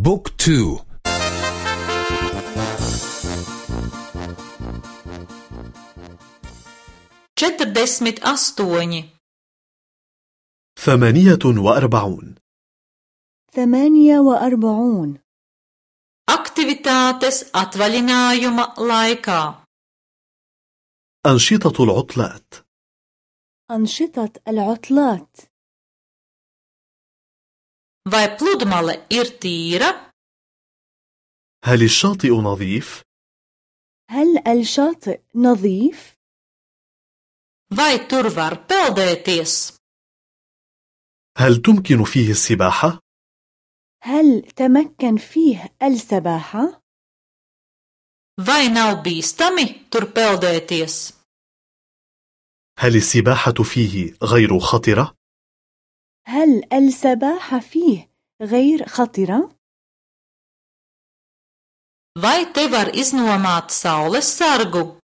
بوك تو. Četrdesmit astoņi ثمانية وأربعون. ثمانية وأربعون. Aktivitātes atvaļinājuma laikā. أنشطة العطلات. أنشطة العطلات. Vai pludmale ir tīra? هل الشاطئ نظيف؟ هل الشاطئ نظيف؟ Vai tur var peldēties? هل تمكن فيه السباحة؟ هل تمكن فيه السباحة؟ Vai nav bīstami tur peldēties? هل السباحة فيه غير خطرة؟ هل السباحة فيه غير خطرة؟ Vai te var iznomāt saules sargu?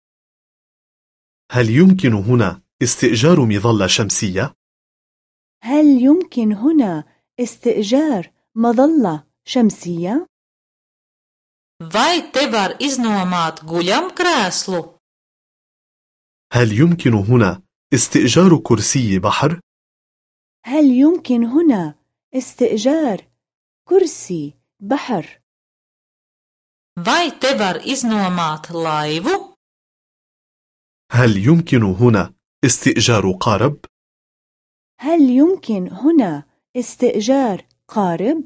هل يمكن هنا استئجار مظلة شمسية؟ هل يمكن هنا استئجار مظلة شمسية؟ Vai te var iznomāt guļamkrēslu? هل يمكن هنا استئجار كرسي بحر؟ هل يمكن هنا استئجار كرسي بحر؟ Vai te var iznomāt laivu? هل يمكن هنا استئجار قارب؟ هل يمكن هنا استئجار قارب؟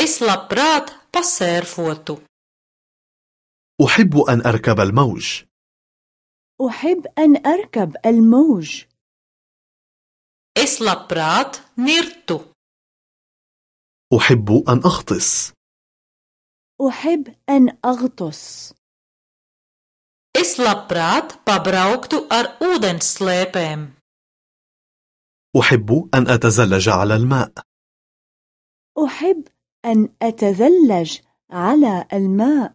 Es labprāt pasērfotu. أحب أن أركب الموج أحب أن أركب الموج. Es labprāt nirtu. أحب أن أغطس أحب أن أغطس. Es labprāt pabrauktu ar ūdensslēpēm. أحب أن أتزلج على الماء أحب أن أتزلج على الماء.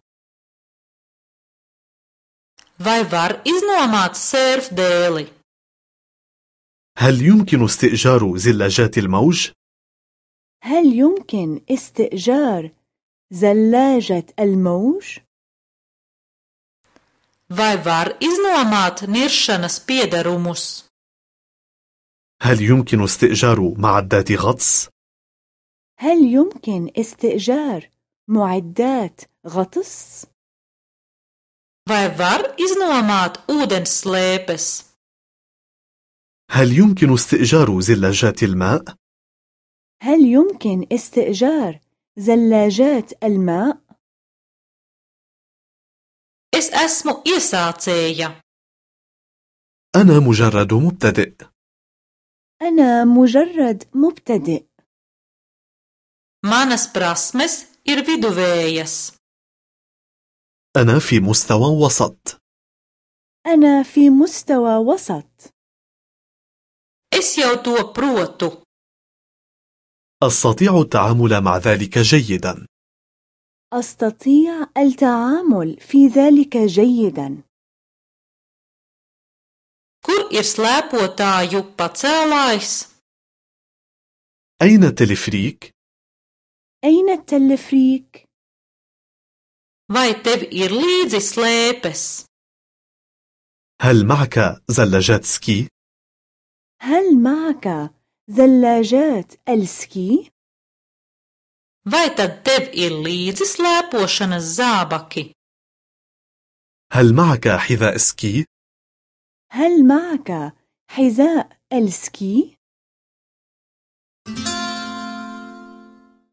Vai var iznomāt sērfdēli? هل يمكن استئجار زلاجات الموج؟ هل يمكن استئجار زلاجة الموج؟ Vai var iznomāt niršanas piederumus? هل يمكن استئجار معدات غطس؟ هل يمكن استئجار معدات غطس؟ Vai var iznomāt ūdensslēpes? هل يمكن استئجار زلاجات الماء؟ هل يمكن استئجار زلاجات الماء؟ Es esmu iesācēja. أنا مجرد مبتدئ أنا مجرد مبتدئ. Manas prasmes ir viduvējas. أنا في مستوى وسط أنا في مستوى وسط. Es jau to protu. أستطيع التعامل مع ذلك جيدا أستطيع التعامل في ذلك جيدا. Kur ir slēpotāju pacēlājs? أين التلفريك؟ أين التلفريك؟ Vai tev ir līdzi slēpes? هل معك زلاجات سكي؟ هل معك زلاجات السكي؟ Vai tad tev ir līdzi slēpošanas zābaki? هل معك حذاء سكي؟ هل معك حذاء السكي؟